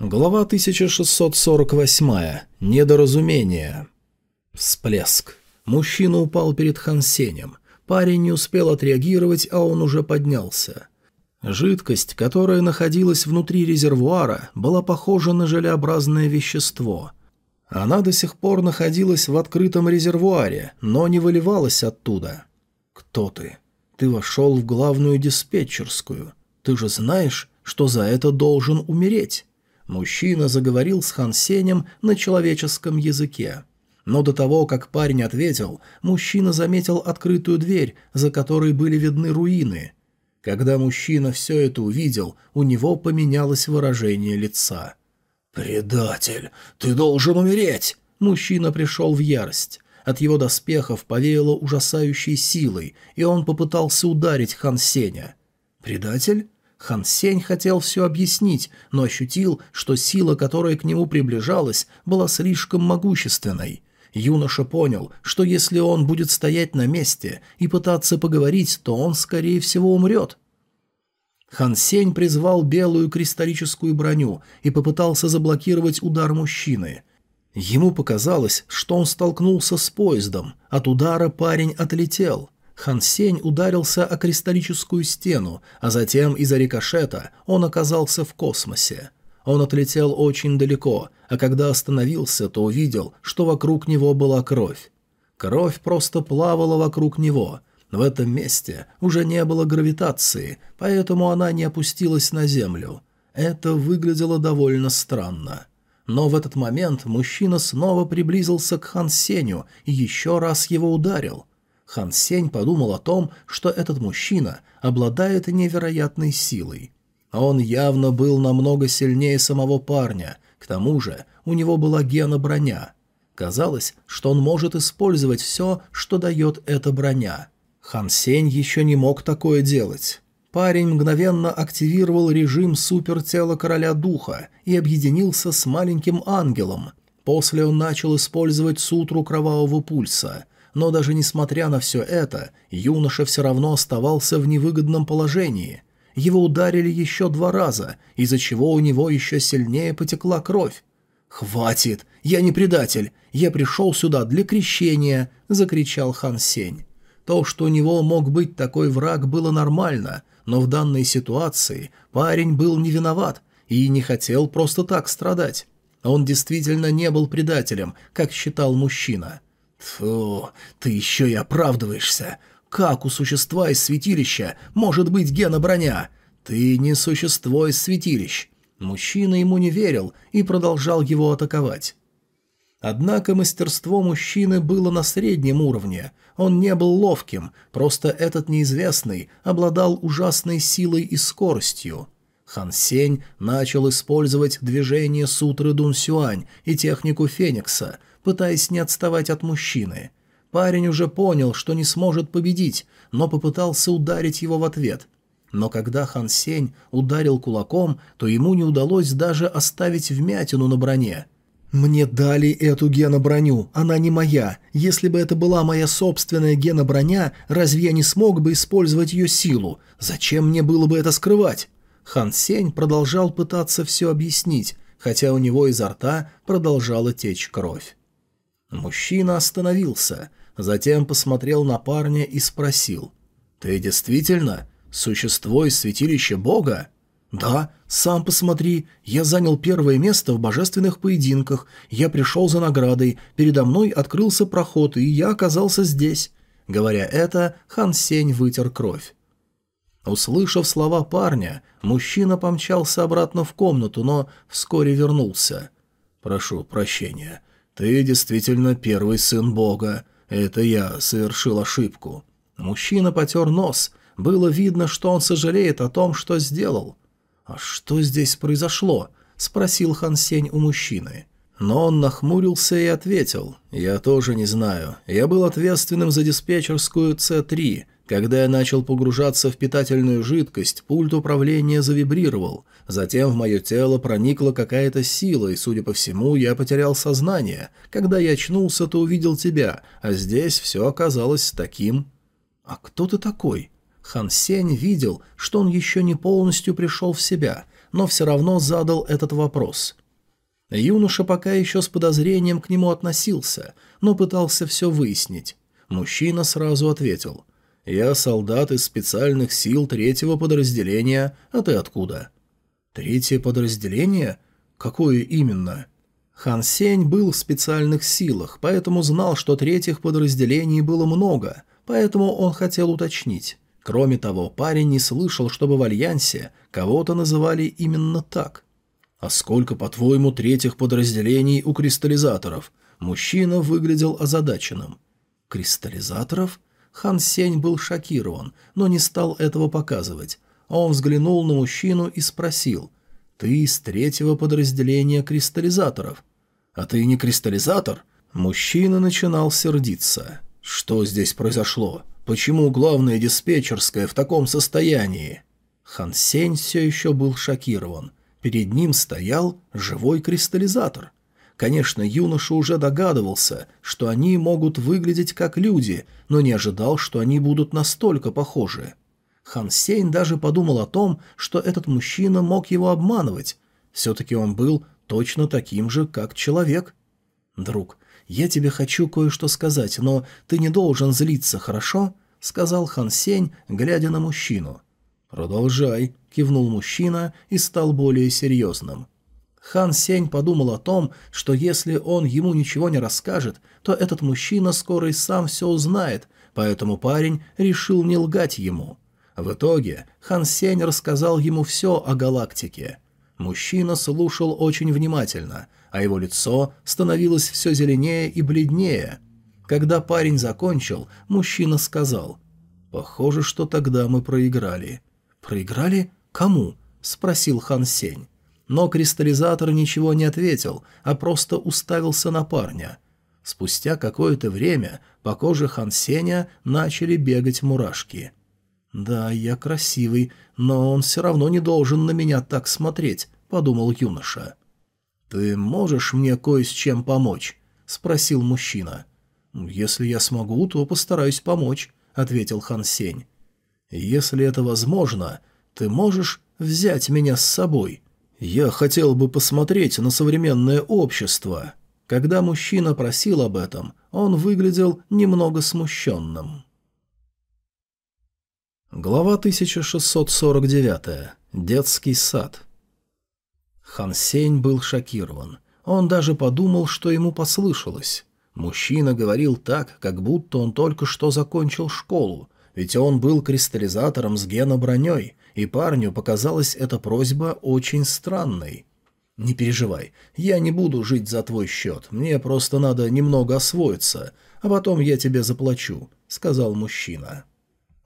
Глава 1648. Недоразумение. Всплеск. Мужчина упал перед Хансенем. Парень не успел отреагировать, а он уже поднялся. Жидкость, которая находилась внутри резервуара, была похожа на желеобразное вещество. Она до сих пор находилась в открытом резервуаре, но не выливалась оттуда. «Кто ты? Ты вошел в главную диспетчерскую. Ты же знаешь, что за это должен умереть?» Мужчина заговорил с Хан Сенем на человеческом языке. Но до того, как парень ответил, мужчина заметил открытую дверь, за которой были видны руины. Когда мужчина все это увидел, у него поменялось выражение лица. «Предатель! Ты должен умереть!» Мужчина пришел в ярость. От его доспехов повеяло ужасающей силой, и он попытался ударить Хан Сеня. «Предатель?» Хан Сень хотел все объяснить, но ощутил, что сила, которая к нему приближалась, была слишком могущественной. Юноша понял, что если он будет стоять на месте и пытаться поговорить, то он, скорее всего, умрет. Хан Сень призвал белую кристаллическую броню и попытался заблокировать удар мужчины. Ему показалось, что он столкнулся с поездом, от удара парень отлетел – Хан Сень ударился о кристаллическую стену, а затем из-за рикошета он оказался в космосе. Он отлетел очень далеко, а когда остановился, то увидел, что вокруг него была кровь. Кровь просто плавала вокруг него. В этом месте уже не было гравитации, поэтому она не опустилась на землю. Это выглядело довольно странно. Но в этот момент мужчина снова приблизился к Хан Сеню и еще раз его ударил. Хан Сень подумал о том, что этот мужчина обладает невероятной силой. Он явно был намного сильнее самого парня, к тому же у него была гена броня. Казалось, что он может использовать все, что дает эта броня. Хан Сень еще не мог такое делать. Парень мгновенно активировал режим супертела короля духа и объединился с маленьким ангелом. После он начал использовать сутру кровавого пульса – но даже несмотря на все это, юноша все равно оставался в невыгодном положении. Его ударили еще два раза, из-за чего у него еще сильнее потекла кровь. «Хватит! Я не предатель! Я пришел сюда для крещения!» – закричал Хан Сень. То, что у него мог быть такой враг, было нормально, но в данной ситуации парень был не виноват и не хотел просто так страдать. Он действительно не был предателем, как считал мужчина. Фу, ты еще и оправдываешься. Как у существа из святилища может быть гена-броня? Ты не существо из святилищ. Мужчина ему не верил и продолжал его атаковать. Однако мастерство мужчины было на среднем уровне. Он не был ловким, просто этот неизвестный обладал ужасной силой и скоростью. Хан Сень начал использовать движение сутры Дун Сюань и технику Феникса – пытаясь не отставать от мужчины. Парень уже понял, что не сможет победить, но попытался ударить его в ответ. Но когда Хан Сень ударил кулаком, то ему не удалось даже оставить вмятину на броне. «Мне дали эту геноброню, она не моя. Если бы это была моя собственная геноброня, разве я не смог бы использовать ее силу? Зачем мне было бы это скрывать?» Хан Сень продолжал пытаться все объяснить, хотя у него изо рта продолжала течь кровь. Мужчина остановился, затем посмотрел на парня и спросил. «Ты действительно существо из святилища Бога?» «Да, сам посмотри, я занял первое место в божественных поединках, я пришел за наградой, передо мной открылся проход, и я оказался здесь». Говоря это, Хан Сень вытер кровь. Услышав слова парня, мужчина помчался обратно в комнату, но вскоре вернулся. «Прошу прощения. «Ты действительно первый сын Бога. Это я совершил ошибку». Мужчина потер нос. Было видно, что он сожалеет о том, что сделал. «А что здесь произошло?» – спросил Хан Сень у мужчины. Но он нахмурился и ответил. «Я тоже не знаю. Я был ответственным за диспетчерскую С-3. Когда я начал погружаться в питательную жидкость, пульт управления завибрировал. Затем в мое тело проникла какая-то сила, и, судя по всему, я потерял сознание. Когда я очнулся, то увидел тебя, а здесь все оказалось таким. «А кто ты такой?» Хан Сень видел, что он еще не полностью пришел в себя, но все равно задал этот вопрос. Юноша пока еще с подозрением к нему относился, но пытался все выяснить. Мужчина сразу ответил. «Я солдат из специальных сил третьего подразделения, а ты откуда?» «Третье подразделение? Какое именно?» Хан Сень был в специальных силах, поэтому знал, что третьих подразделений было много, поэтому он хотел уточнить. Кроме того, парень не слышал, чтобы в Альянсе кого-то называли именно так. «А сколько, по-твоему, третьих подразделений у кристаллизаторов?» Мужчина выглядел озадаченным. «Кристаллизаторов?» Хан Сень был шокирован, но не стал этого показывать. Он взглянул на мужчину и спросил. «Ты из третьего подразделения кристаллизаторов?» «А ты не кристаллизатор?» Мужчина начинал сердиться. «Что здесь произошло? Почему главная диспетчерская в таком состоянии?» Хан Сень все еще был шокирован. Перед ним стоял живой кристаллизатор. Конечно, юноша уже догадывался, что они могут выглядеть как люди, но не ожидал, что они будут настолько похожи. Хан Сень даже подумал о том, что этот мужчина мог его обманывать. Все-таки он был точно таким же, как человек. «Друг, я тебе хочу кое-что сказать, но ты не должен злиться, хорошо?» — сказал Хан Сень, глядя на мужчину. «Продолжай», — кивнул мужчина и стал более серьезным. Хан Сень подумал о том, что если он ему ничего не расскажет, то этот мужчина скоро и сам все узнает, поэтому парень решил не лгать ему. В итоге Хан Сень рассказал ему все о галактике. Мужчина слушал очень внимательно, а его лицо становилось все зеленее и бледнее. Когда парень закончил, мужчина сказал, «Похоже, что тогда мы проиграли». «Проиграли? Кому?» – спросил Хан Сень. Но кристаллизатор ничего не ответил, а просто уставился на парня. Спустя какое-то время по коже Хан Сеня начали бегать мурашки – «Да, я красивый, но он все равно не должен на меня так смотреть», — подумал юноша. «Ты можешь мне кое с чем помочь?» — спросил мужчина. «Если я смогу, то постараюсь помочь», — ответил Хан Сень. «Если это возможно, ты можешь взять меня с собой. Я хотел бы посмотреть на современное общество». Когда мужчина просил об этом, он выглядел немного смущенным. Глава 1649. Детский сад. Хан Сень был шокирован. Он даже подумал, что ему послышалось. Мужчина говорил так, как будто он только что закончил школу, ведь он был кристаллизатором с геноброней, и парню показалась эта просьба очень странной. «Не переживай, я не буду жить за твой счет, мне просто надо немного освоиться, а потом я тебе заплачу», — сказал мужчина.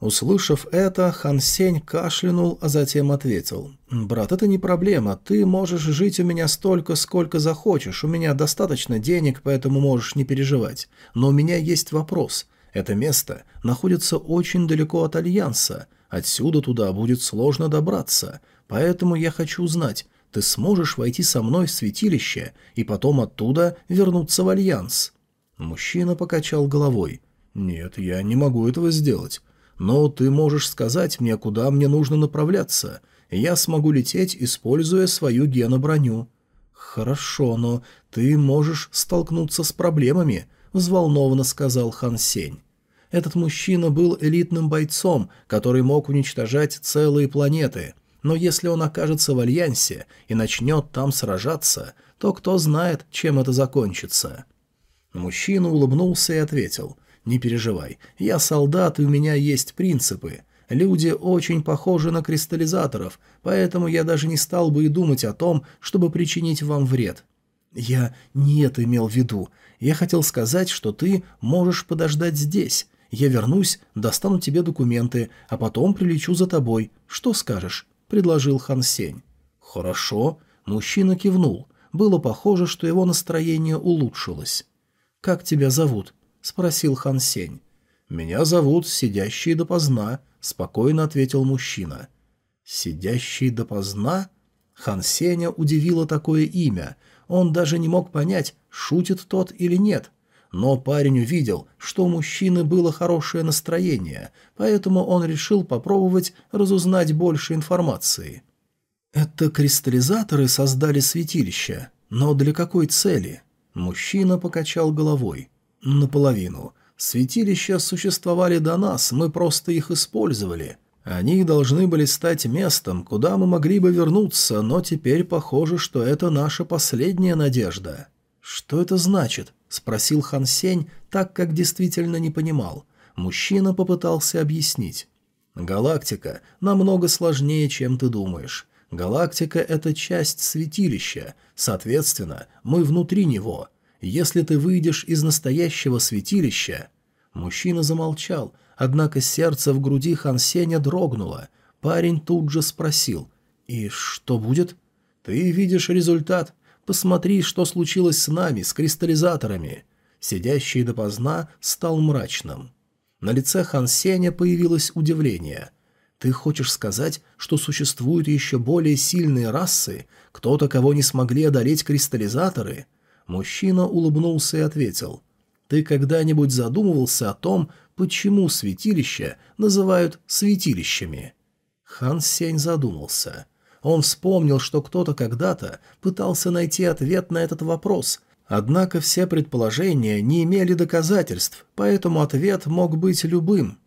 Услышав это, Хан Сень кашлянул, а затем ответил. «Брат, это не проблема. Ты можешь жить у меня столько, сколько захочешь. У меня достаточно денег, поэтому можешь не переживать. Но у меня есть вопрос. Это место находится очень далеко от Альянса. Отсюда туда будет сложно добраться. Поэтому я хочу узнать, ты сможешь войти со мной в святилище и потом оттуда вернуться в Альянс?» Мужчина покачал головой. «Нет, я не могу этого сделать но ты можешь сказать мне, куда мне нужно направляться. Я смогу лететь, используя свою геноброню». «Хорошо, но ты можешь столкнуться с проблемами», — взволнованно сказал Хан Сень. Этот мужчина был элитным бойцом, который мог уничтожать целые планеты, но если он окажется в Альянсе и начнет там сражаться, то кто знает, чем это закончится. Мужчина улыбнулся и ответил — «Не переживай, я солдат, и у меня есть принципы. Люди очень похожи на кристаллизаторов, поэтому я даже не стал бы и думать о том, чтобы причинить вам вред». «Я не это имел в виду. Я хотел сказать, что ты можешь подождать здесь. Я вернусь, достану тебе документы, а потом прилечу за тобой. Что скажешь?» – предложил Хан Сень. «Хорошо». Мужчина кивнул. Было похоже, что его настроение улучшилось. «Как тебя зовут?» — спросил Хан Сень. «Меня зовут Сидящий допоздна», — спокойно ответил мужчина. «Сидящий допоздна?» Хан Сеня удивило такое имя. Он даже не мог понять, шутит тот или нет. Но парень увидел, что у мужчины было хорошее настроение, поэтому он решил попробовать разузнать больше информации. «Это кристаллизаторы создали святилище, но для какой цели?» Мужчина покачал головой. «Наполовину. Святилища существовали до нас, мы просто их использовали. Они должны были стать местом, куда мы могли бы вернуться, но теперь похоже, что это наша последняя надежда». «Что это значит?» – спросил Хан Сень, так как действительно не понимал. Мужчина попытался объяснить. «Галактика намного сложнее, чем ты думаешь. Галактика – это часть святилища, соответственно, мы внутри него. Если ты выйдешь из настоящего святилища...» Мужчина замолчал, однако сердце в груди Хан Сеня дрогнуло. Парень тут же спросил. «И что будет?» «Ты видишь результат. Посмотри, что случилось с нами, с кристаллизаторами». Сидящий допоздна стал мрачным. На лице Хан Сеня появилось удивление. «Ты хочешь сказать, что существуют еще более сильные расы? Кто-то, кого не смогли одолеть кристаллизаторы?» Мужчина улыбнулся и ответил. «Ты когда-нибудь задумывался о том, почему святилища называют святилищами?» Хан Сень задумался. Он вспомнил, что кто-то когда-то пытался найти ответ на этот вопрос, однако все предположения не имели доказательств, поэтому ответ мог быть любым.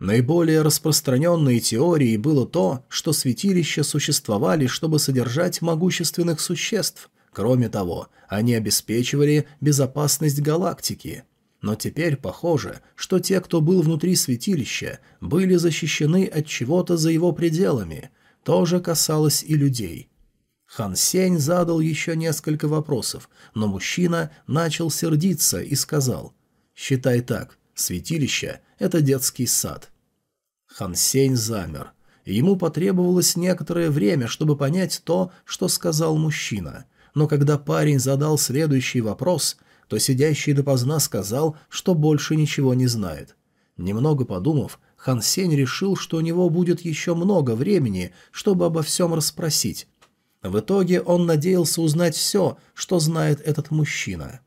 Наиболее распространенной теорией было то, что святилища существовали, чтобы содержать могущественных существ. Кроме того, они обеспечивали безопасность галактики. Но теперь похоже, что те, кто был внутри святилища, были защищены от чего-то за его пределами – тоже касалось и людей. Хан Сень задал еще несколько вопросов, но мужчина начал сердиться и сказал «Считай так, святилище – это детский сад». Хан Сень замер. Ему потребовалось некоторое время, чтобы понять то, что сказал мужчина. Но когда парень задал следующий вопрос, то сидящий допоздна сказал, что больше ничего не знает. Немного подумав, Хан Сень решил, что у него будет еще много времени, чтобы обо всем расспросить. В итоге он надеялся узнать все, что знает этот мужчина.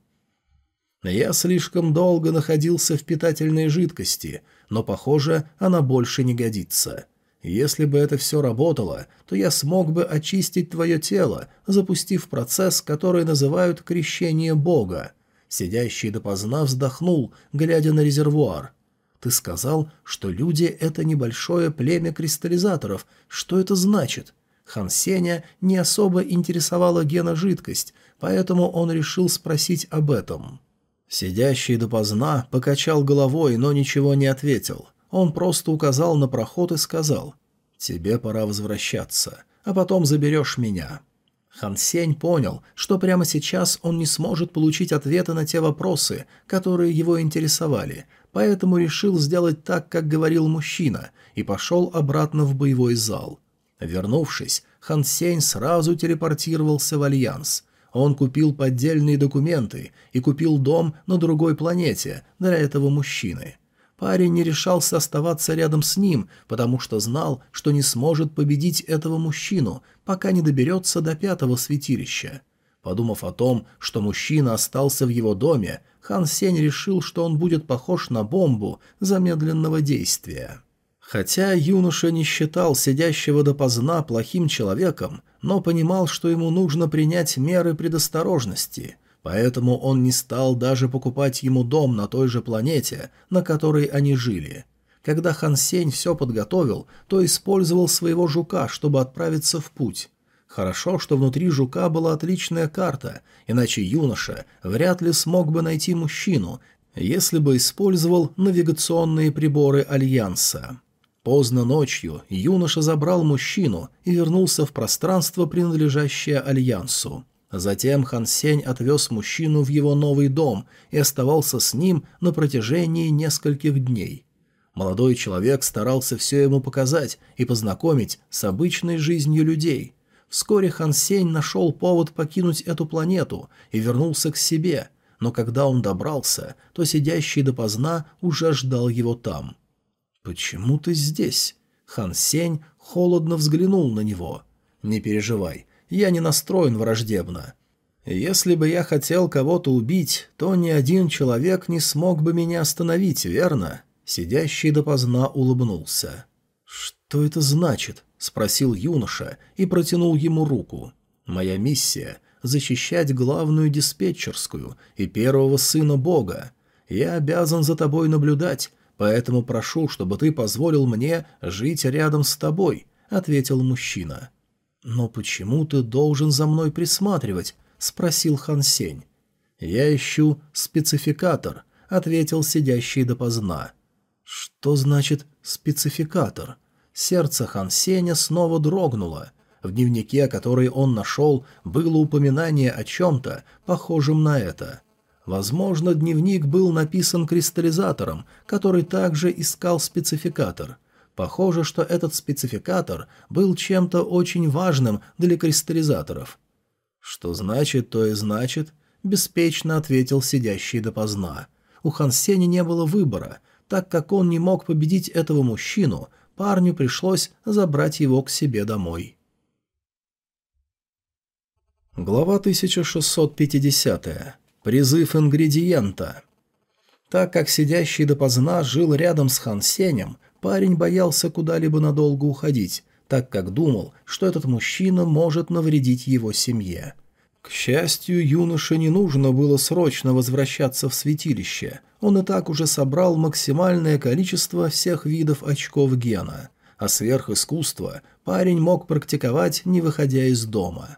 Я слишком долго находился в питательной жидкости, но, похоже, она больше не годится. Если бы это все работало, то я смог бы очистить твое тело, запустив процесс, который называют крещение Бога. Сидящий допоздна вздохнул, глядя на резервуар. Ты сказал, что люди — это небольшое племя кристаллизаторов. Что это значит?» Хан Сеня не особо интересовала Гена жидкость, поэтому он решил спросить об этом. Сидящий допоздна покачал головой, но ничего не ответил. Он просто указал на проход и сказал «Тебе пора возвращаться, а потом заберешь меня». Хан Сень понял, что прямо сейчас он не сможет получить ответы на те вопросы, которые его интересовали, поэтому решил сделать так, как говорил мужчина, и пошел обратно в боевой зал. Вернувшись, Хан Сень сразу телепортировался в Альянс. Он купил поддельные документы и купил дом на другой планете для этого мужчины. Парень не решался оставаться рядом с ним, потому что знал, что не сможет победить этого мужчину, пока не доберется до пятого святилища. Подумав о том, что мужчина остался в его доме, Хан Сень решил, что он будет похож на бомбу замедленного действия. Хотя юноша не считал сидящего допоздна плохим человеком, но понимал, что ему нужно принять меры предосторожности, поэтому он не стал даже покупать ему дом на той же планете, на которой они жили. Когда Хан Сень все подготовил, то использовал своего жука, чтобы отправиться в путь. Хорошо, что внутри жука была отличная карта, иначе юноша вряд ли смог бы найти мужчину, если бы использовал навигационные приборы Альянса. Поздно ночью юноша забрал мужчину и вернулся в пространство, принадлежащее Альянсу. Затем Хан Сень отвез мужчину в его новый дом и оставался с ним на протяжении нескольких дней. Молодой человек старался все ему показать и познакомить с обычной жизнью людей – Вскоре Хан Сень нашел повод покинуть эту планету и вернулся к себе, но когда он добрался, то сидящий допоздна уже ждал его там. «Почему ты здесь?» Хан Сень холодно взглянул на него. «Не переживай, я не настроен враждебно. Если бы я хотел кого-то убить, то ни один человек не смог бы меня остановить, верно?» Сидящий допоздна улыбнулся. «Что это значит?» – спросил юноша и протянул ему руку. «Моя миссия – защищать главную диспетчерскую и первого сына Бога. Я обязан за тобой наблюдать, поэтому прошу, чтобы ты позволил мне жить рядом с тобой», — ответил мужчина. «Но почему ты должен за мной присматривать?» — спросил Хан Сень. «Я ищу спецификатор», — ответил сидящий допоздна. «Что значит спецификатор?» Сердце Хан Сеня снова дрогнуло. В дневнике, который он нашел, было упоминание о чем-то, похожем на это. Возможно, дневник был написан кристаллизатором, который также искал спецификатор. Похоже, что этот спецификатор был чем-то очень важным для кристаллизаторов. «Что значит, то и значит», — беспечно ответил сидящий допоздна. У Хан Сеня не было выбора. Так как он не мог победить этого мужчину, парню пришлось забрать его к себе домой. Глава 1650. Призыв ингредиента. Так как сидящий допоздна жил рядом с Хан Сенем, парень боялся куда-либо надолго уходить, так как думал, что этот мужчина может навредить его семье. К счастью, юноше не нужно было срочно возвращаться в святилище. Он и так уже собрал максимальное количество всех видов очков гена, а сверхискусство парень мог практиковать, не выходя из дома.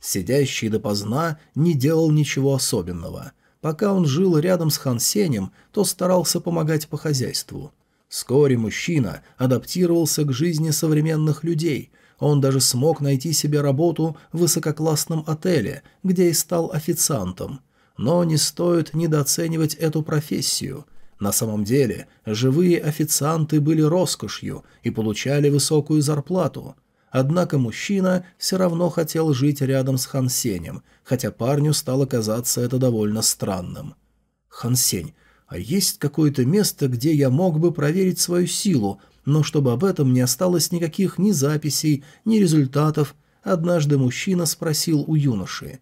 Сидящий допоздна не делал ничего особенного. Пока он жил рядом с Хан Сенем, то старался помогать по хозяйству. Вскоре мужчина адаптировался к жизни современных людей. Он даже смог найти себе работу в высококлассном отеле, где и стал официантом. Но не стоит недооценивать эту профессию. На самом деле, живые официанты были роскошью и получали высокую зарплату – Однако мужчина все равно хотел жить рядом с Хан Сенем, хотя парню стало казаться это довольно странным. «Хан Сень, а есть какое-то место, где я мог бы проверить свою силу, но чтобы об этом не осталось никаких ни записей, ни результатов?» Однажды мужчина спросил у юноши.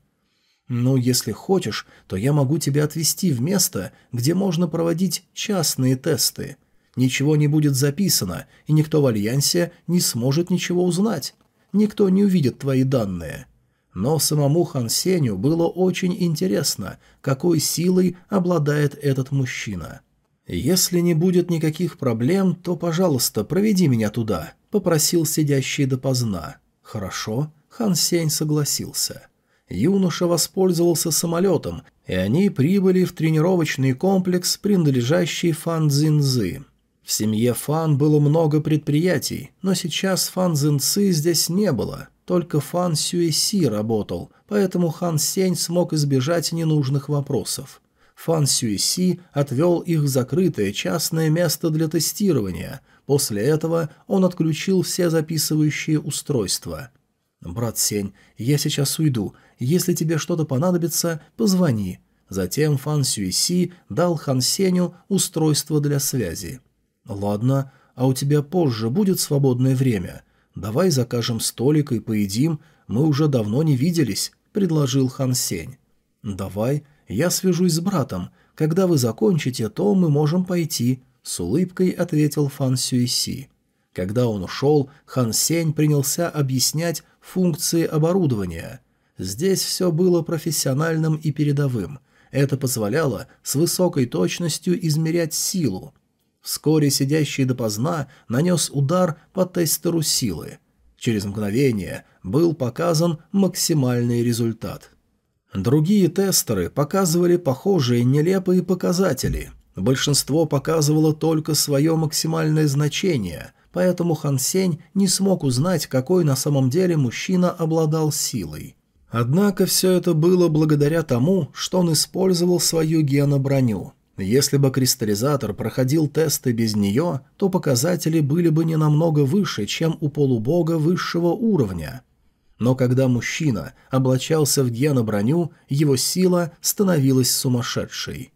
«Ну, если хочешь, то я могу тебя отвезти в место, где можно проводить частные тесты. Ничего не будет записано, и никто в Альянсе не сможет ничего узнать. Никто не увидит твои данные. Но самому Хан Сеню было очень интересно, какой силой обладает этот мужчина. «Если не будет никаких проблем, то, пожалуйста, проведи меня туда», — попросил сидящий допоздна. «Хорошо», — Хан Сень согласился. Юноша воспользовался самолетом, и они прибыли в тренировочный комплекс, принадлежащий Фан Цзинзы. В семье Фан было много предприятий, но сейчас Фан Зинцы здесь не было, только Фан Сюэси работал, поэтому Хан Сень смог избежать ненужных вопросов. Фан Сюэси отвел их в закрытое частное место для тестирования. После этого он отключил все записывающие устройства. «Брат Сень, я сейчас уйду. Если тебе что-то понадобится, позвони». Затем Фан Сюэси дал Хан Сеню устройство для связи. «Ладно, а у тебя позже будет свободное время? Давай закажем столик и поедим, мы уже давно не виделись», — предложил Хан Сень. «Давай, я свяжусь с братом. Когда вы закончите, то мы можем пойти», — с улыбкой ответил Фан Сюйси. Когда он ушел, Хан Сень принялся объяснять функции оборудования. Здесь все было профессиональным и передовым. Это позволяло с высокой точностью измерять силу. Вскоре сидящий допоздна нанес удар по тестеру силы. Через мгновение был показан максимальный результат. Другие тестеры показывали похожие нелепые показатели. Большинство показывало только свое максимальное значение, поэтому Хан Сень не смог узнать, какой на самом деле мужчина обладал силой. Однако все это было благодаря тому, что он использовал свою геноброню. Если бы кристаллизатор проходил тесты без нее, то показатели были бы не намного выше, чем у полубога высшего уровня. Но когда мужчина облачался в геноброню, его сила становилась сумасшедшей.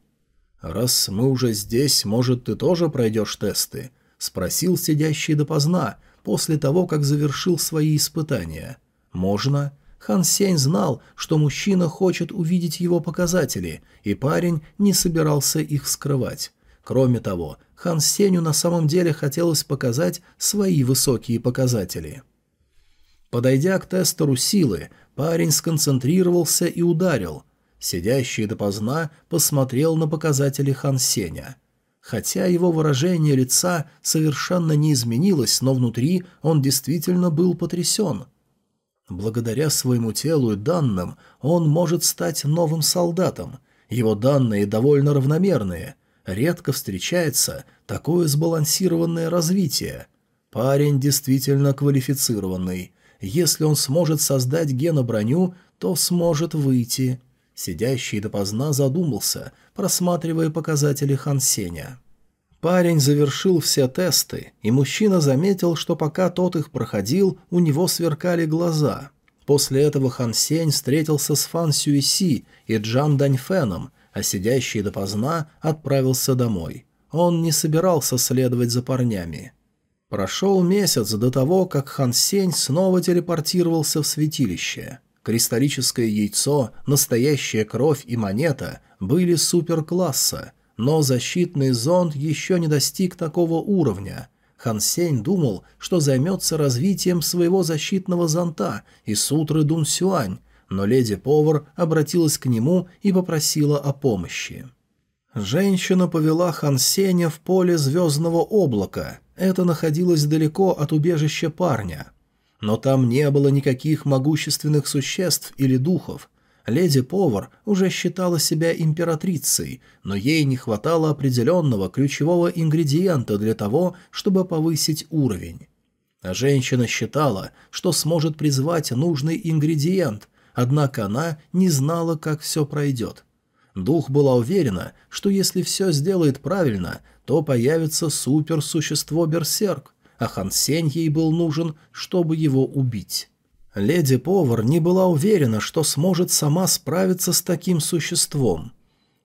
«Раз мы уже здесь, может, ты тоже пройдешь тесты?» — спросил сидящий допоздна, после того, как завершил свои испытания. «Можно?» Хан Сень знал, что мужчина хочет увидеть его показатели, и парень не собирался их скрывать. Кроме того, Хан Сеню на самом деле хотелось показать свои высокие показатели. Подойдя к тестеру силы, парень сконцентрировался и ударил. Сидящий допоздна посмотрел на показатели Хан Сеня. Хотя его выражение лица совершенно не изменилось, но внутри он действительно был потрясен. Благодаря своему телу и данным он может стать новым солдатом. Его данные довольно равномерные. Редко встречается такое сбалансированное развитие. Парень действительно квалифицированный. Если он сможет создать геноброню, то сможет выйти. Сидящий допоздна задумался, просматривая показатели Хан Сеня. Парень завершил все тесты, и мужчина заметил, что пока тот их проходил, у него сверкали глаза. После этого Хан Сень встретился с Фан Сюиси и Джан Даньфеном, а сидящий допоздна отправился домой. Он не собирался следовать за парнями. Прошел месяц до того, как Хан Сень снова телепортировался в святилище. Кристаллическое яйцо, настоящая кровь и монета были суперкласса, но защитный зонд еще не достиг такого уровня. Хан Сень думал, что займется развитием своего защитного зонта и сутры Дун Сюань, но леди-повар обратилась к нему и попросила о помощи. Женщина повела Хан Сеня в поле звездного облака. Это находилось далеко от убежища парня. Но там не было никаких могущественных существ или духов. Леди-повар уже считала себя императрицей, но ей не хватало определенного ключевого ингредиента для того, чтобы повысить уровень. Женщина считала, что сможет призвать нужный ингредиент, однако она не знала, как все пройдет. Дух была уверена, что если все сделает правильно, то появится суперсущество-берсерк, а Хан Сень ей был нужен, чтобы его убить. Леди-повар не была уверена, что сможет сама справиться с таким существом.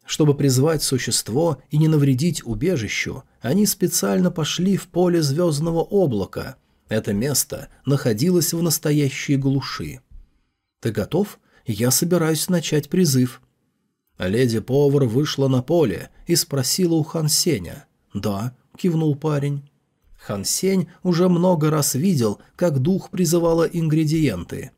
Чтобы призвать существо и не навредить убежищу, они специально пошли в поле звездного облака. Это место находилось в настоящей глуши. «Ты готов? Я собираюсь начать призыв». Леди-повар вышла на поле и спросила у Хан Сеня. «Да», — кивнул парень. Хан Сень уже много раз видел, как дух призывала ингредиенты.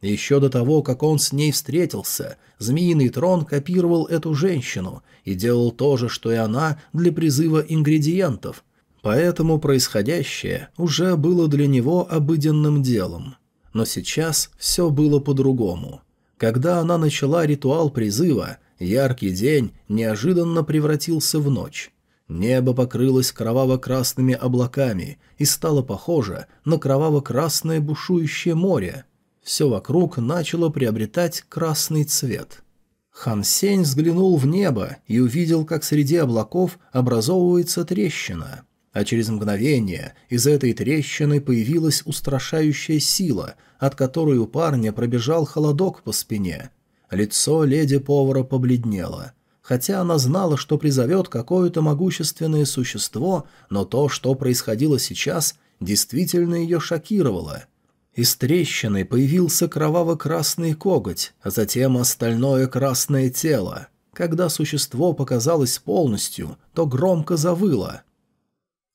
Еще до того, как он с ней встретился, Змеиный Трон копировал эту женщину и делал то же, что и она для призыва ингредиентов, поэтому происходящее уже было для него обыденным делом. Но сейчас все было по-другому. Когда она начала ритуал призыва, яркий день неожиданно превратился в ночь. Небо покрылось кроваво-красными облаками и стало похоже на кроваво-красное бушующее море. Все вокруг начало приобретать красный цвет. Хан Сень взглянул в небо и увидел, как среди облаков образовывается трещина. А через мгновение из этой трещины появилась устрашающая сила, от которой у парня пробежал холодок по спине. Лицо леди-повара побледнело – Хотя она знала, что призовет какое-то могущественное существо, но то, что происходило сейчас, действительно ее шокировало. Из трещины появился кроваво-красный коготь, а затем остальное красное тело. Когда существо показалось полностью, то громко завыло.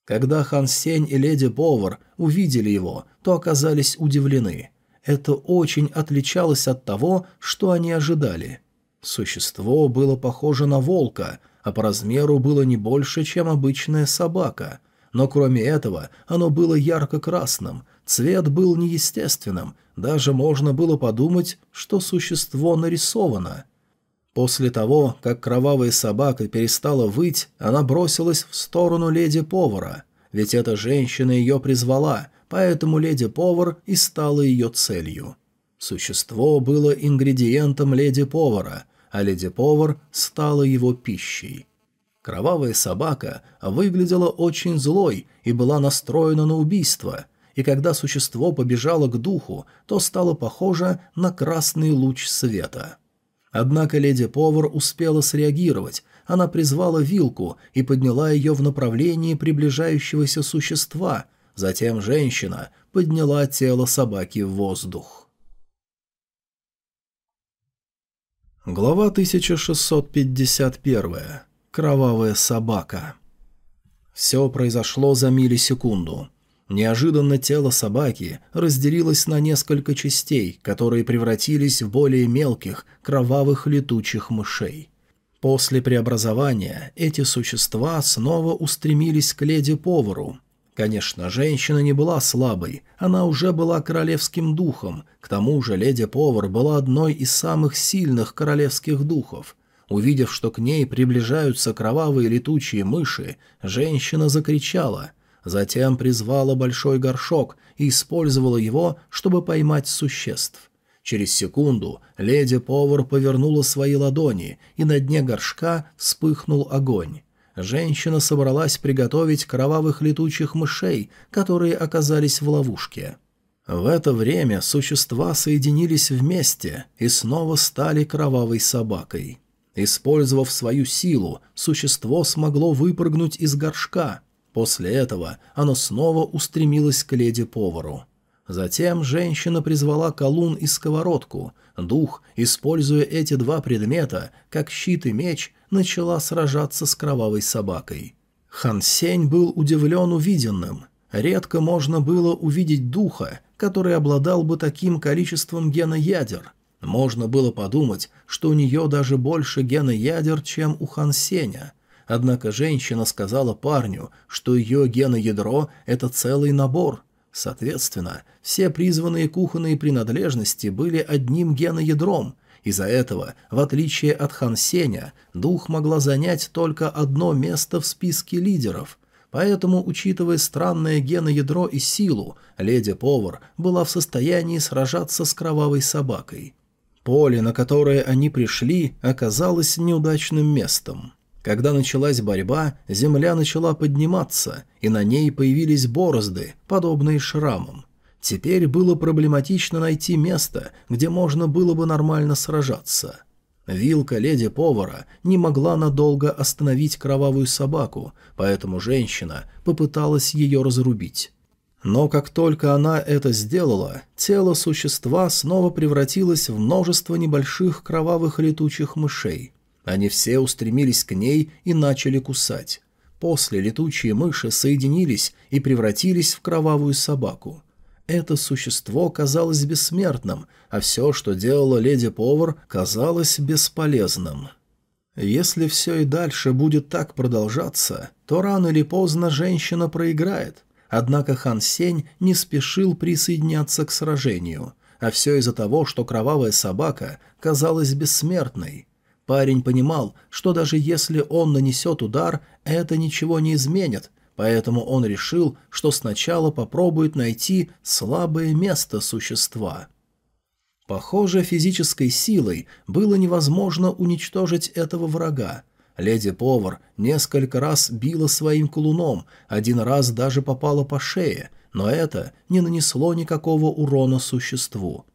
Когда Хан Сень и Леди Повар увидели его, то оказались удивлены. Это очень отличалось от того, что они ожидали – Существо было похоже на волка, а по размеру было не больше, чем обычная собака. Но кроме этого, оно было ярко-красным, цвет был неестественным, даже можно было подумать, что существо нарисовано. После того, как кровавая собака перестала выть, она бросилась в сторону леди-повара, ведь эта женщина ее призвала, поэтому леди-повар и стала ее целью. Существо было ингредиентом леди-повара, а леди-повар стала его пищей. Кровавая собака выглядела очень злой и была настроена на убийство, и когда существо побежало к духу, то стало похоже на красный луч света. Однако леди-повар успела среагировать, она призвала вилку и подняла ее в направлении приближающегося существа, затем женщина подняла тело собаки в воздух. Глава 1651. Кровавая собака. Все произошло за миллисекунду. Неожиданно тело собаки разделилось на несколько частей, которые превратились в более мелких, кровавых летучих мышей. После преобразования эти существа снова устремились к леди-повару. Конечно, женщина не была слабой, она уже была королевским духом, к тому же леди-повар была одной из самых сильных королевских духов. Увидев, что к ней приближаются кровавые летучие мыши, женщина закричала. Затем призвала большой горшок и использовала его, чтобы поймать существ. Через секунду леди-повар повернула свои ладони, и на дне горшка вспыхнул огонь. Женщина собралась приготовить кровавых летучих мышей, которые оказались в ловушке. В это время существа соединились вместе и снова стали кровавой собакой. Использовав свою силу, существо смогло выпрыгнуть из горшка. После этого оно снова устремилось к леди-повару. Затем женщина призвала колун и сковородку. Дух, используя эти два предмета, как щит и меч, начала сражаться с кровавой собакой. Хан Сень был удивлен увиденным. Редко можно было увидеть духа, который обладал бы таким количеством геноядер. Можно было подумать, что у нее даже больше геноядер, чем у Хан Сеня. Однако женщина сказала парню, что ее геноядро – это целый набор. Соответственно, все призванные кухонные принадлежности были одним геноядром. Из-за этого, в отличие от Хан Сеня, дух могла занять только одно место в списке лидеров – Поэтому, учитывая странное геноядро и силу, леди-повар была в состоянии сражаться с кровавой собакой. Поле, на которое они пришли, оказалось неудачным местом. Когда началась борьба, земля начала подниматься, и на ней появились борозды, подобные шрамам. Теперь было проблематично найти место, где можно было бы нормально сражаться. Вилка леди-повара не могла надолго остановить кровавую собаку, поэтому женщина попыталась ее разрубить. Но как только она это сделала, тело существа снова превратилось в множество небольших кровавых летучих мышей. Они все устремились к ней и начали кусать. После летучие мыши соединились и превратились в кровавую собаку. Это существо казалось бессмертным, а все, что делала леди-повар, казалось бесполезным. Если все и дальше будет так продолжаться, то рано или поздно женщина проиграет. Однако Хан Сень не спешил присоединяться к сражению, а все из-за того, что кровавая собака казалась бессмертной. Парень понимал, что даже если он нанесет удар, это ничего не изменит, поэтому он решил, что сначала попробует найти слабое место существа. Похоже, физической силой было невозможно уничтожить этого врага, Леди-повар несколько раз била своим кулуном, один раз даже попала по шее, но это не нанесло никакого урона существу.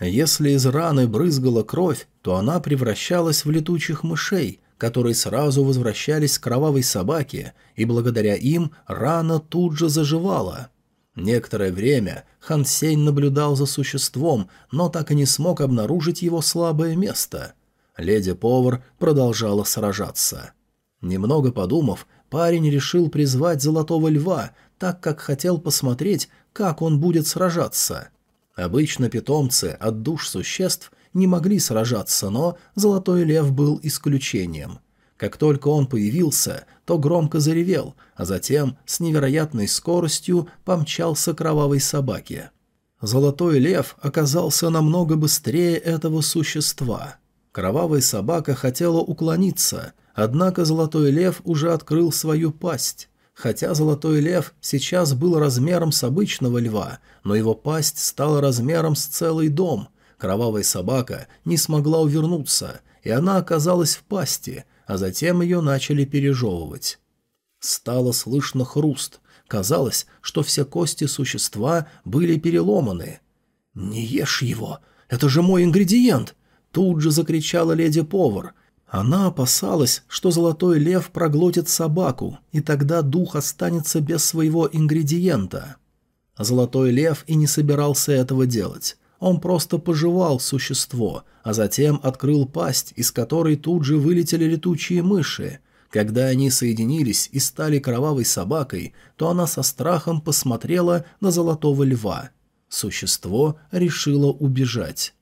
Если из раны брызгала кровь, то она превращалась в летучих мышей, которые сразу возвращались к кровавой собаке, и благодаря им рана тут же заживала. Некоторое время Хан Сень наблюдал за существом, но так и не смог обнаружить его слабое место. Леди-повар продолжала сражаться. Немного подумав, парень решил призвать Золотого Льва, так как хотел посмотреть, как он будет сражаться. Обычно питомцы от душ существ не могли сражаться, но Золотой Лев был исключением. Как только он появился, то громко заревел, а затем с невероятной скоростью помчался кровавой собаке. Золотой Лев оказался намного быстрее этого существа – Кровавая собака хотела уклониться, однако Золотой Лев уже открыл свою пасть. Хотя Золотой Лев сейчас был размером с обычного льва, но его пасть стала размером с целый дом. Кровавая собака не смогла увернуться, и она оказалась в пасти, а затем ее начали пережевывать. Стало слышно хруст. Казалось, что все кости существа были переломаны. «Не ешь его! Это же мой ингредиент!» Тут же закричала леди-повар. Она опасалась, что золотой лев проглотит собаку, и тогда дух останется без своего ингредиента. Золотой лев и не собирался этого делать. Он просто пожевал существо, а затем открыл пасть, из которой тут же вылетели летучие мыши. Когда они соединились и стали кровавой собакой, то она со страхом посмотрела на золотого льва. Существо решило убежать.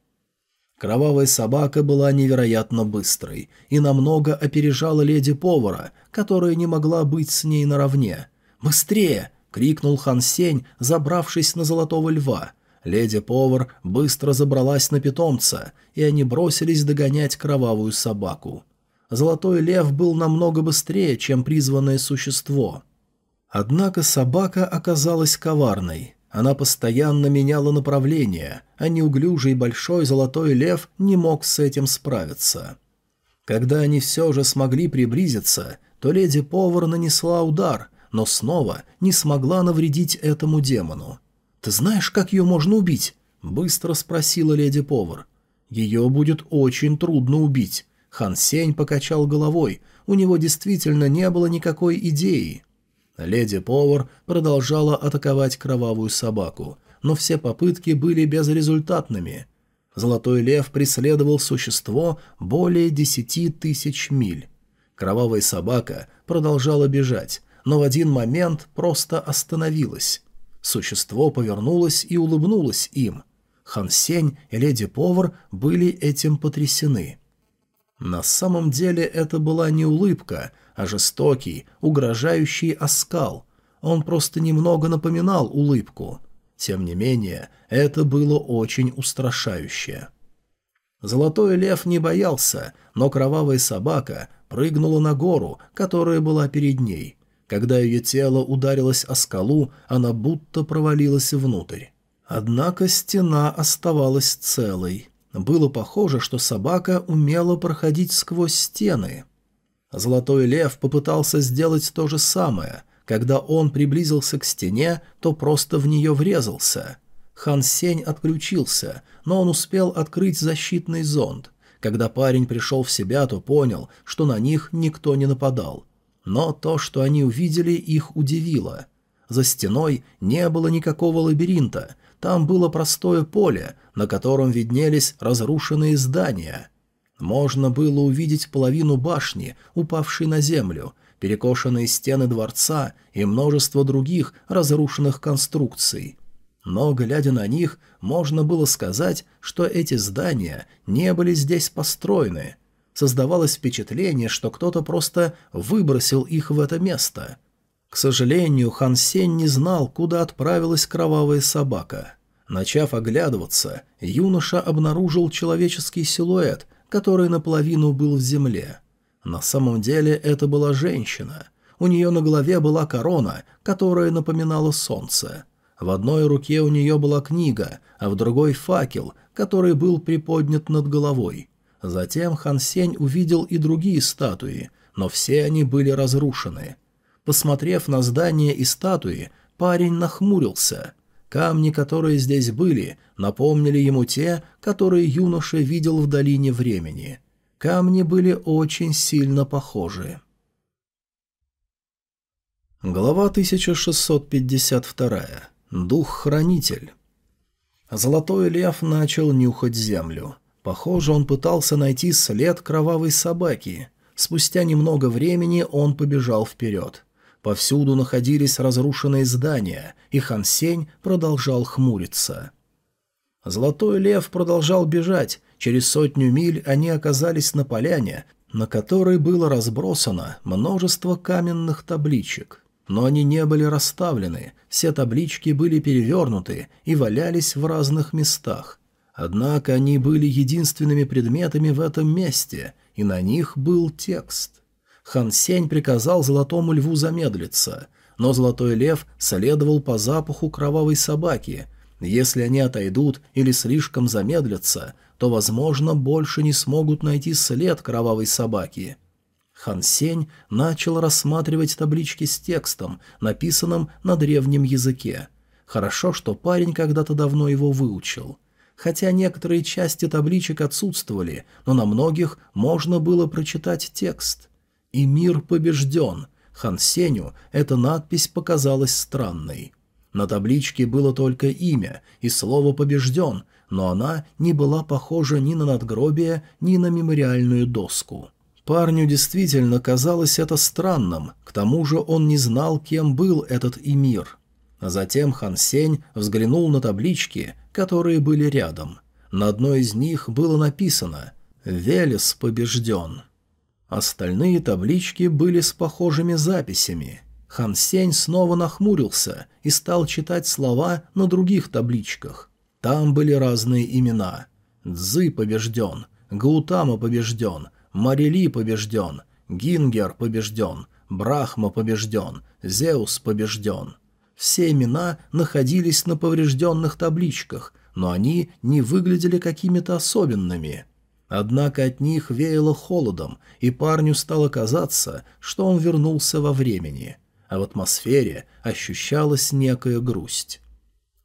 Кровавая собака была невероятно быстрой и намного опережала леди-повара, которая не могла быть с ней наравне. «Быстрее!» — крикнул Хан Сень, забравшись на золотого льва. Леди-повар быстро забралась на питомца, и они бросились догонять кровавую собаку. Золотой лев был намного быстрее, чем призванное существо. Однако собака оказалась коварной. Она постоянно меняла направление, а неуклюжий большой золотой лев не мог с этим справиться. Когда они все же смогли приблизиться, то леди-повар нанесла удар, но снова не смогла навредить этому демону. «Ты знаешь, как ее можно убить?» – быстро спросила леди-повар. «Ее будет очень трудно убить. Хан Сень покачал головой, у него действительно не было никакой идеи. Леди-повар продолжала атаковать кровавую собаку, но все попытки были безрезультатными. Золотой лев преследовал существо более десяти тысяч миль. Кровавая собака продолжала бежать, но в один момент просто остановилась. Существо повернулось и улыбнулось им. Хан Сень и леди-повар были этим потрясены. На самом деле это была не улыбка, а жестокий, угрожающий оскал. Он просто немного напоминал улыбку. Тем не менее, это было очень устрашающе. Золотой лев не боялся, но кровавая собака прыгнула на гору, которая была перед ней. Когда ее тело ударилось о скалу, она будто провалилась внутрь. Однако стена оставалась целой. Было похоже, что собака умела проходить сквозь стены. Золотой лев попытался сделать то же самое. Когда он приблизился к стене, то просто в нее врезался. Хан Сень отключился, но он успел открыть защитный зонд. Когда парень пришел в себя, то понял, что на них никто не нападал. Но то, что они увидели, их удивило. За стеной не было никакого лабиринта, там было простое поле, на котором виднелись разрушенные здания. Можно было увидеть половину башни, упавшей на землю, перекошенные стены дворца и множество других разрушенных конструкций. Но, глядя на них, можно было сказать, что эти здания не были здесь построены. Создавалось впечатление, что кто-то просто выбросил их в это место. К сожалению, Хан Сень не знал, куда отправилась кровавая собака. Начав оглядываться, юноша обнаружил человеческий силуэт, который наполовину был в земле. На самом деле это была женщина. У нее на голове была корона, которая напоминала солнце. В одной руке у нее была книга, а в другой — факел, который был приподнят над головой. Затем Хан Сень увидел и другие статуи, но все они были разрушены. Посмотрев на здания и статуи, парень нахмурился — Камни, которые здесь были, напомнили ему те, которые юноша видел в долине времени. Камни были очень сильно похожи. Глава 1652. Дух-хранитель. Золотой лев начал нюхать землю. Похоже, он пытался найти след кровавой собаки. Спустя немного времени он побежал вперед. Повсюду находились разрушенные здания, и Хан Сень продолжал хмуриться. Золотой лев продолжал бежать. Через сотню миль они оказались на поляне, на которой было разбросано множество каменных табличек. Но они не были расставлены, все таблички были перевернуты и валялись в разных местах. Однако они были единственными предметами в этом месте, и на них был текст. Хан Сень приказал Золотому Льву замедлиться, но Золотой Лев следовал по запаху кровавой собаки. Если они отойдут или слишком замедлятся, то, возможно, больше не смогут найти след кровавой собаки. Хан Сень начал рассматривать таблички с текстом, написанным на древнем языке. Хорошо, что парень когда-то давно его выучил. Хотя некоторые части табличек отсутствовали, но на многих можно было прочитать текст – и мир побежден. Хан Сеню эта надпись показалась странной. На табличке было только имя и слово «побежден», но она не была похожа ни на надгробие, ни на мемориальную доску. Парню действительно казалось это странным, к тому же он не знал, кем был этот эмир. А затем Хан Сень взглянул на таблички, которые были рядом. На одной из них было написано «Велес побежден». Остальные таблички были с похожими записями. Хан Сень снова нахмурился и стал читать слова на других табличках. Там были разные имена. Цзы побежден, Гаутама побежден, Марили побежден, Гингер побежден, Брахма побежден, Зеус побежден. Все имена находились на поврежденных табличках, но они не выглядели какими-то особенными. Однако от них веяло холодом, и парню стало казаться, что он вернулся во времени, а в атмосфере ощущалась некая грусть.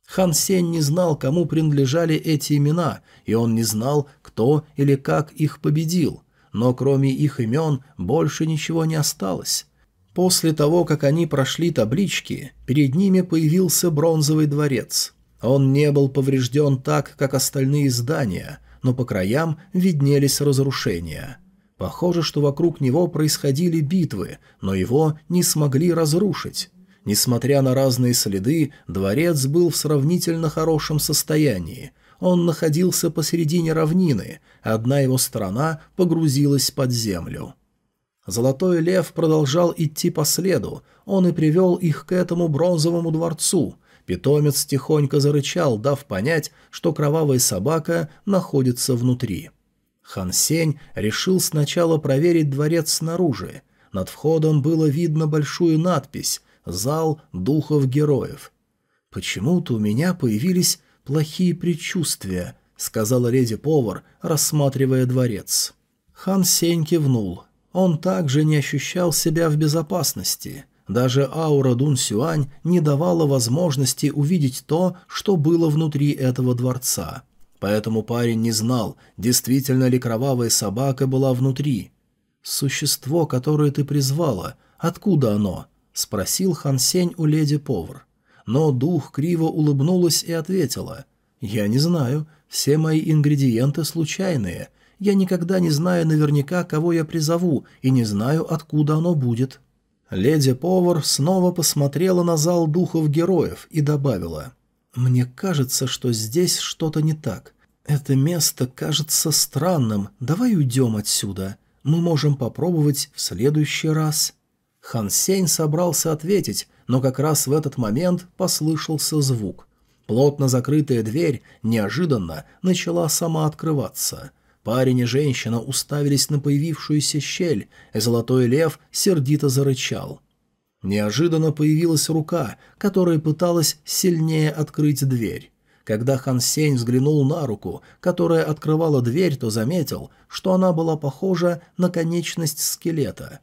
Хан Сень не знал, кому принадлежали эти имена, и он не знал, кто или как их победил, но кроме их имен больше ничего не осталось. После того, как они прошли таблички, перед ними появился бронзовый дворец. Он не был поврежден так, как остальные здания, но по краям виднелись разрушения. Похоже, что вокруг него происходили битвы, но его не смогли разрушить. Несмотря на разные следы, дворец был в сравнительно хорошем состоянии. Он находился посередине равнины, одна его сторона погрузилась под землю. Золотой лев продолжал идти по следу, он и привел их к этому бронзовому дворцу. Питомец тихонько зарычал, дав понять, что кровавая собака находится внутри. Хан Сень решил сначала проверить дворец снаружи. Над входом было видно большую надпись «Зал духов героев». «Почему-то у меня появились плохие предчувствия», — сказала леди-повар, рассматривая дворец. Хан Сень кивнул. Он также не ощущал себя в безопасности. Даже аура Дун Сюань не давала возможности увидеть то, что было внутри этого дворца. Поэтому парень не знал, действительно ли кровавая собака была внутри. «Существо, которое ты призвала, откуда оно?» — спросил Хан Сень у леди-повар. Но дух криво улыбнулась и ответила. «Я не знаю, все мои ингредиенты случайные. Я никогда не знаю наверняка, кого я призову, и не знаю, откуда оно будет». Леди-повар снова посмотрела на зал духов героев и добавила. «Мне кажется, что здесь что-то не так. Это место кажется странным. Давай уйдем отсюда. Мы можем попробовать в следующий раз». Хан Сень собрался ответить, но как раз в этот момент послышался звук. Плотно закрытая дверь неожиданно начала сама открываться – Парень и женщина уставились на появившуюся щель, и золотой лев сердито зарычал. Неожиданно появилась рука, которая пыталась сильнее открыть дверь. Когда Хан Сень взглянул на руку, которая открывала дверь, то заметил, что она была похожа на конечность скелета.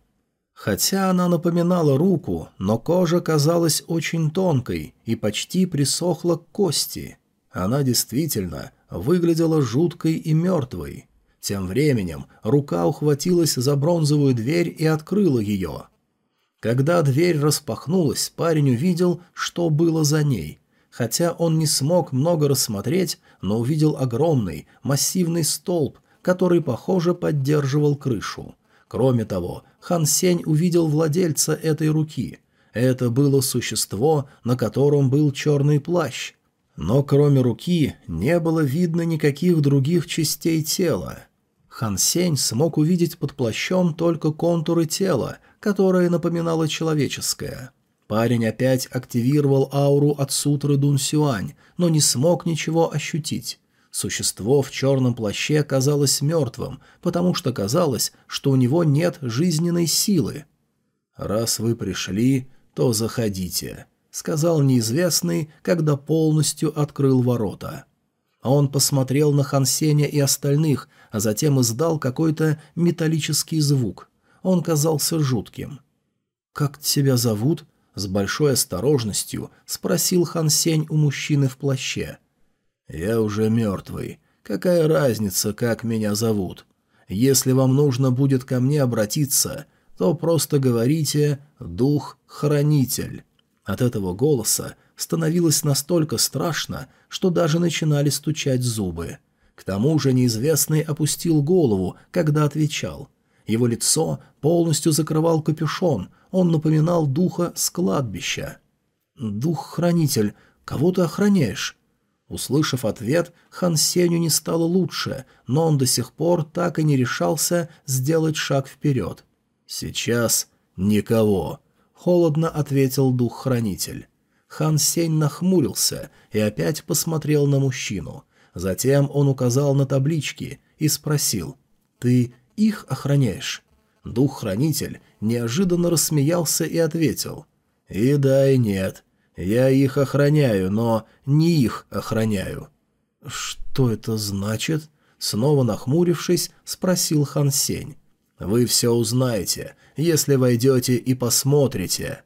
Хотя она напоминала руку, но кожа казалась очень тонкой и почти присохла к кости. Она действительно выглядела жуткой и мертвой. Тем временем рука ухватилась за бронзовую дверь и открыла ее. Когда дверь распахнулась, парень увидел, что было за ней. Хотя он не смог много рассмотреть, но увидел огромный, массивный столб, который, похоже, поддерживал крышу. Кроме того, Хан Сень увидел владельца этой руки. Это было существо, на котором был черный плащ. Но кроме руки не было видно никаких других частей тела. Хан Сень смог увидеть под плащом только контуры тела, которое напоминало человеческое. Парень опять активировал ауру от сутры Дун Сюань, но не смог ничего ощутить. Существо в черном плаще казалось мертвым, потому что казалось, что у него нет жизненной силы. «Раз вы пришли, то заходите», — сказал неизвестный, когда полностью открыл ворота. Он посмотрел на Хансеня и остальных, а затем издал какой-то металлический звук. Он казался жутким. «Как тебя зовут?» — с большой осторожностью спросил Хан Сень у мужчины в плаще. «Я уже мертвый. Какая разница, как меня зовут? Если вам нужно будет ко мне обратиться, то просто говорите «дух-хранитель». От этого голоса становилось настолько страшно, что даже начинали стучать зубы. К тому же неизвестный опустил голову, когда отвечал. Его лицо полностью закрывал капюшон, он напоминал духа с кладбища. «Дух-хранитель, кого ты охраняешь?» Услышав ответ, Хан Сеню не стало лучше, но он до сих пор так и не решался сделать шаг вперед. «Сейчас никого», — холодно ответил дух-хранитель. Хан Сень нахмурился и опять посмотрел на мужчину. Затем он указал на таблички и спросил, «Ты их охраняешь?» Дух-хранитель неожиданно рассмеялся и ответил, «И да, и нет. Я их охраняю, но не их охраняю». «Что это значит?» Снова нахмурившись, спросил Хан Сень. «Вы все узнаете, если войдете и посмотрите».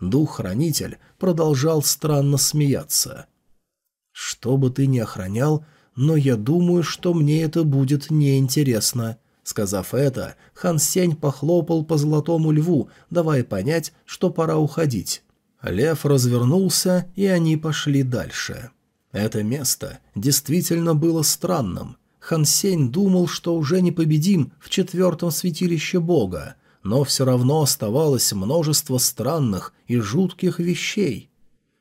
Дух-хранитель продолжал странно смеяться. «Что бы ты ни охранял, но я думаю, что мне это будет неинтересно». Сказав это, Хан Сень похлопал по золотому льву, давая понять, что пора уходить. Лев развернулся, и они пошли дальше. Это место действительно было странным. Хан Сень думал, что уже не победим в четвертом святилище Бога, но все равно оставалось множество странных и жутких вещей.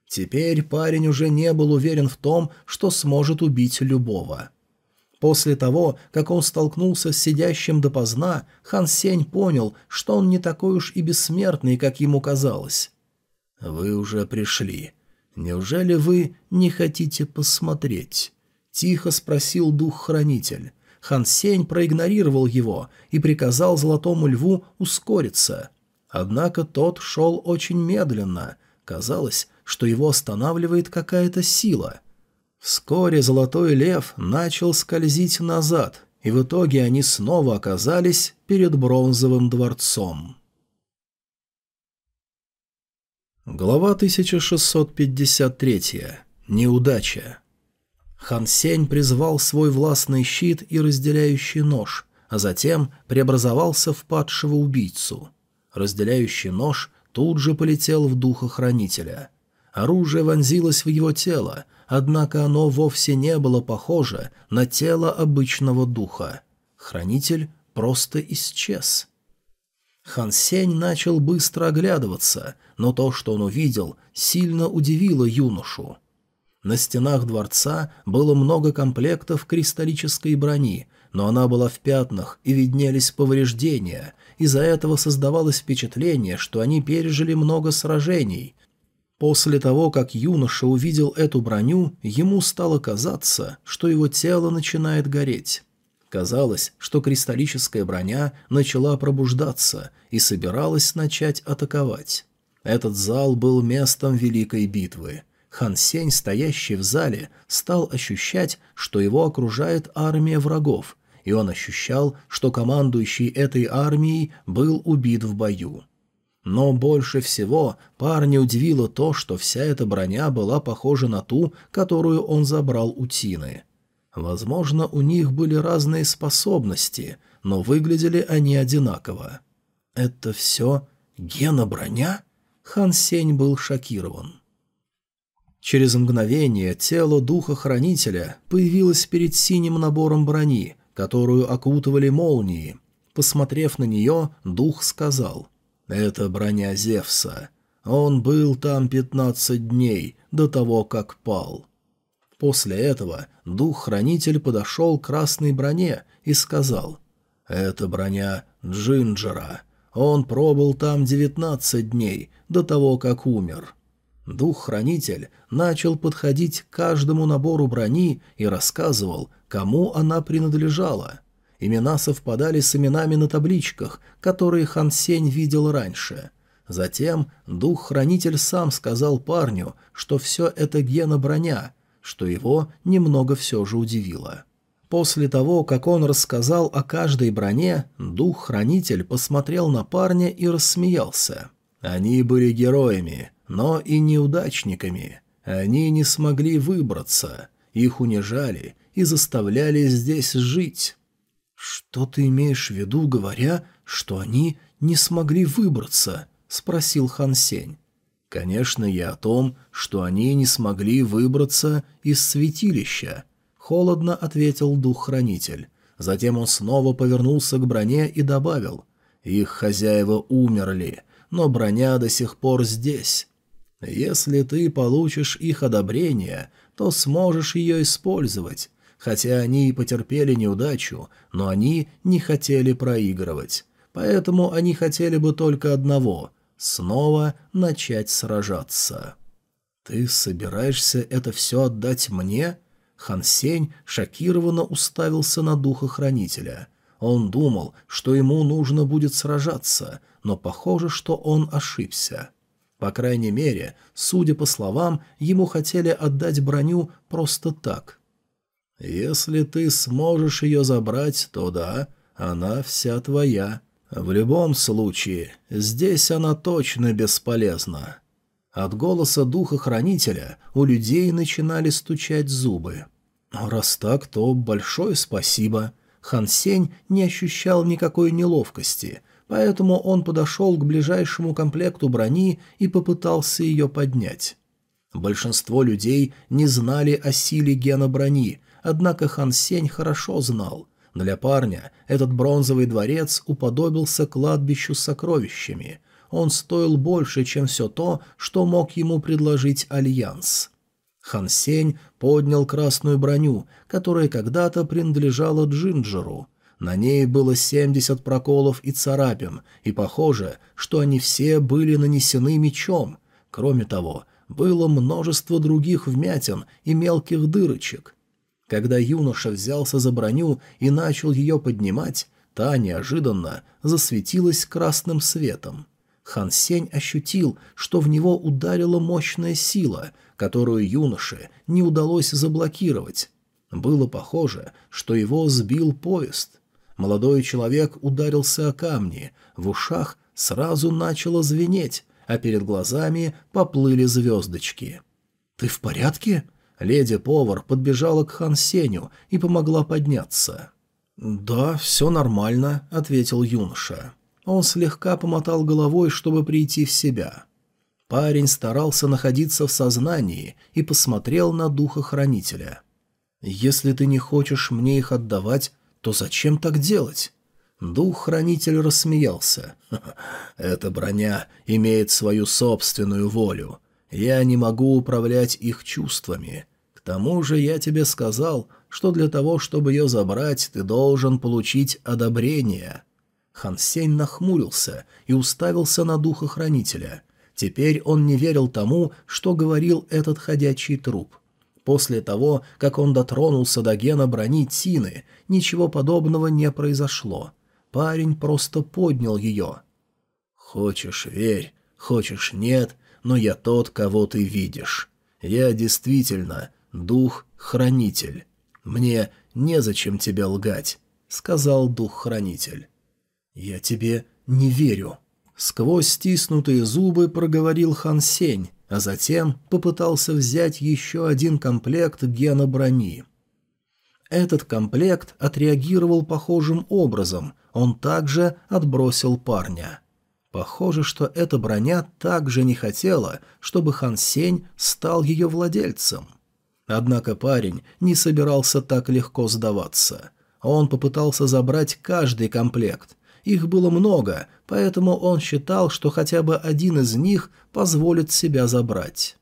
Теперь парень уже не был уверен в том, что сможет убить любого. После того, как он столкнулся с сидящим допоздна, Хан Сень понял, что он не такой уж и бессмертный, как ему казалось. «Вы уже пришли. Неужели вы не хотите посмотреть?» — тихо спросил дух-хранитель. Хан Сень проигнорировал его и приказал Золотому Льву ускориться. Однако тот шел очень медленно. Казалось, что его останавливает какая-то сила. Вскоре Золотой Лев начал скользить назад, и в итоге они снова оказались перед Бронзовым дворцом. Глава 1653. Неудача. Хан Сень призвал свой властный щит и разделяющий нож, а затем преобразовался в падшего убийцу. Разделяющий нож тут же полетел в духохранителя. Оружие вонзилось в его тело, однако оно вовсе не было похоже на тело обычного духа. Хранитель просто исчез. Хан Сень начал быстро оглядываться, но то, что он увидел, сильно удивило юношу. На стенах дворца было много комплектов кристаллической брони, но она была в пятнах и виднелись повреждения, из-за этого создавалось впечатление, что они пережили много сражений. После того, как юноша увидел эту броню, ему стало казаться, что его тело начинает гореть. Казалось, что кристаллическая броня начала пробуждаться и собиралась начать атаковать. Этот зал был местом великой битвы. Хан Сень, стоящий в зале, стал ощущать, что его окружает армия врагов, и он ощущал, что командующий этой армией был убит в бою. Но больше всего парня удивило то, что вся эта броня была похожа на ту, которую он забрал у Тины. Возможно, у них были разные способности, но выглядели они одинаково. «Это все гена-броня?» Хан Сень был шокирован. Через мгновение тело духа-хранителя появилось перед синим набором брони, которую окутывали молнии. Посмотрев на нее, дух сказал, «Это броня Зевса. Он был там пятнадцать дней до того, как пал». После этого дух-хранитель подошел к красной броне и сказал, «Это броня Джинджера. Он пробыл там девятнадцать дней до того, как умер». Дух-хранитель начал подходить к каждому набору брони и рассказывал, кому она принадлежала. Имена совпадали с именами на табличках, которые Хан Сень видел раньше. Затем дух-хранитель сам сказал парню, что все это гена-броня, что его немного все же удивило. После того, как он рассказал о каждой броне, дух-хранитель посмотрел на парня и рассмеялся. Они были героями, но и неудачниками. Они не смогли выбраться, их унижали и заставляли здесь жить. «Что ты имеешь в виду, говоря, что они не смогли выбраться?» — спросил Хан Сень. Конечно, я о том, что они не смогли выбраться из святилища, холодно ответил дух-хранитель. Затем он снова повернулся к броне и добавил «Их хозяева умерли, но броня до сих пор здесь. Если ты получишь их одобрение, то сможешь ее использовать. Хотя они и потерпели неудачу, но они не хотели проигрывать. Поэтому они хотели бы только одного — снова начать сражаться. «Ты собираешься это все отдать мне?» Хан Сень шокированно уставился на духохранителя. Он думал, что ему нужно будет сражаться, но похоже, что он ошибся. По крайней мере, судя по словам, ему хотели отдать броню просто так. «Если ты сможешь ее забрать, то да, она вся твоя. В любом случае, здесь она точно бесполезна». От голоса духа-хранителя у людей начинали стучать зубы. «Раз так, то большое спасибо». Хан Сень не ощущал никакой неловкости, поэтому он подошел к ближайшему комплекту брони и попытался ее поднять. Большинство людей не знали о силе гена брони, однако Хан Сень хорошо знал. Для парня этот бронзовый дворец уподобился кладбищу с сокровищами – он стоил больше, чем все то, что мог ему предложить Альянс. Хан Сень поднял красную броню, которая когда-то принадлежала Джинджеру. На ней было 70 проколов и царапин, и похоже, что они все были нанесены мечом. Кроме того, было множество других вмятин и мелких дырочек. Когда юноша взялся за броню и начал ее поднимать, та неожиданно засветилась красным светом. Хан Сень ощутил, что в него ударила мощная сила, которую юноше не удалось заблокировать. Было похоже, что его сбил поезд. Молодой человек ударился о камни, в ушах сразу начало звенеть, а перед глазами поплыли звездочки. «Ты в порядке?» Леди-повар подбежала к Хан Сеню и помогла подняться. «Да, все нормально», — ответил юноша. Он слегка помотал головой, чтобы прийти в себя. Парень старался находиться в сознании и посмотрел на духохранителя. «Если ты не хочешь мне их отдавать, то зачем так делать?» Дух-хранитель рассмеялся. «Эта броня имеет свою собственную волю. Я не могу управлять их чувствами. К тому же я тебе сказал, что для того, чтобы ее забрать, ты должен получить одобрение. Хан Сень нахмурился и уставился на духохранителя. Теперь он не верил тому, что говорил этот ходячий труп. После того, как он дотронулся до гена брони Тины, ничего подобного не произошло. Парень просто поднял ее. «Хочешь — верь, хочешь — нет, но я тот, кого ты видишь. Я действительно дух-хранитель. Мне незачем тебе лгать», — сказал дух-хранитель. «Я тебе не верю». Сквозь стиснутые зубы проговорил Хан Сень, а затем попытался взять еще один комплект гена брони. Этот комплект отреагировал похожим образом, он также отбросил парня. Похоже, что эта броня также не хотела, чтобы Хан Сень стал ее владельцем. Однако парень не собирался так легко сдаваться. Он попытался забрать каждый комплект, их было много, поэтому он считал, что хотя бы один из них позволит себя забрать.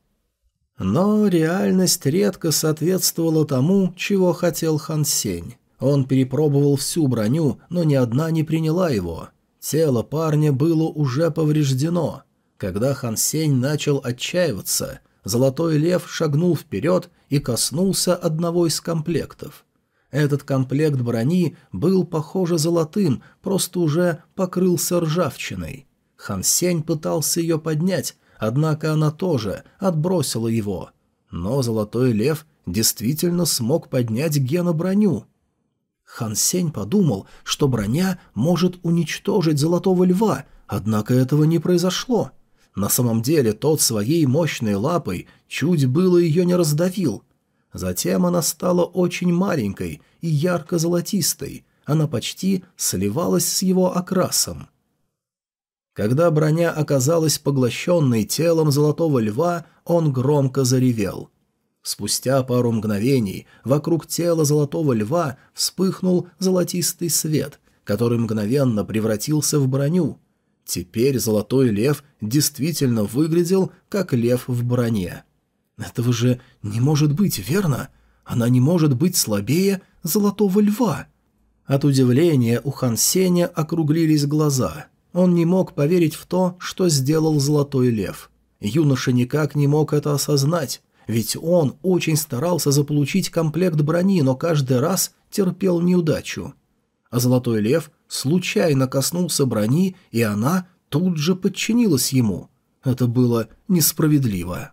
Но реальность редко соответствовала тому, чего хотел Хан Сень. Он перепробовал всю броню, но ни одна не приняла его. Тело парня было уже повреждено. Когда Хан Сень начал отчаиваться, Золотой Лев шагнул вперед и коснулся одного из комплектов – этот комплект брони был, похоже, золотым, просто уже покрылся ржавчиной. Хан Сень пытался ее поднять, однако она тоже отбросила его. Но Золотой Лев действительно смог поднять Гена броню. Хан Сень подумал, что броня может уничтожить Золотого Льва, однако этого не произошло. На самом деле тот своей мощной лапой чуть было ее не раздавил – Затем она стала очень маленькой и ярко-золотистой, она почти сливалась с его окрасом. Когда броня оказалась поглощенной телом золотого льва, он громко заревел. Спустя пару мгновений вокруг тела золотого льва вспыхнул золотистый свет, который мгновенно превратился в броню. Теперь золотой лев действительно выглядел как лев в броне. Этого же не может быть, верно? Она не может быть слабее золотого льва. От удивления у Хан Сеня округлились глаза. Он не мог поверить в то, что сделал золотой лев. Юноша никак не мог это осознать, ведь он очень старался заполучить комплект брони, но каждый раз терпел неудачу. А золотой лев случайно коснулся брони, и она тут же подчинилась ему. Это было несправедливо.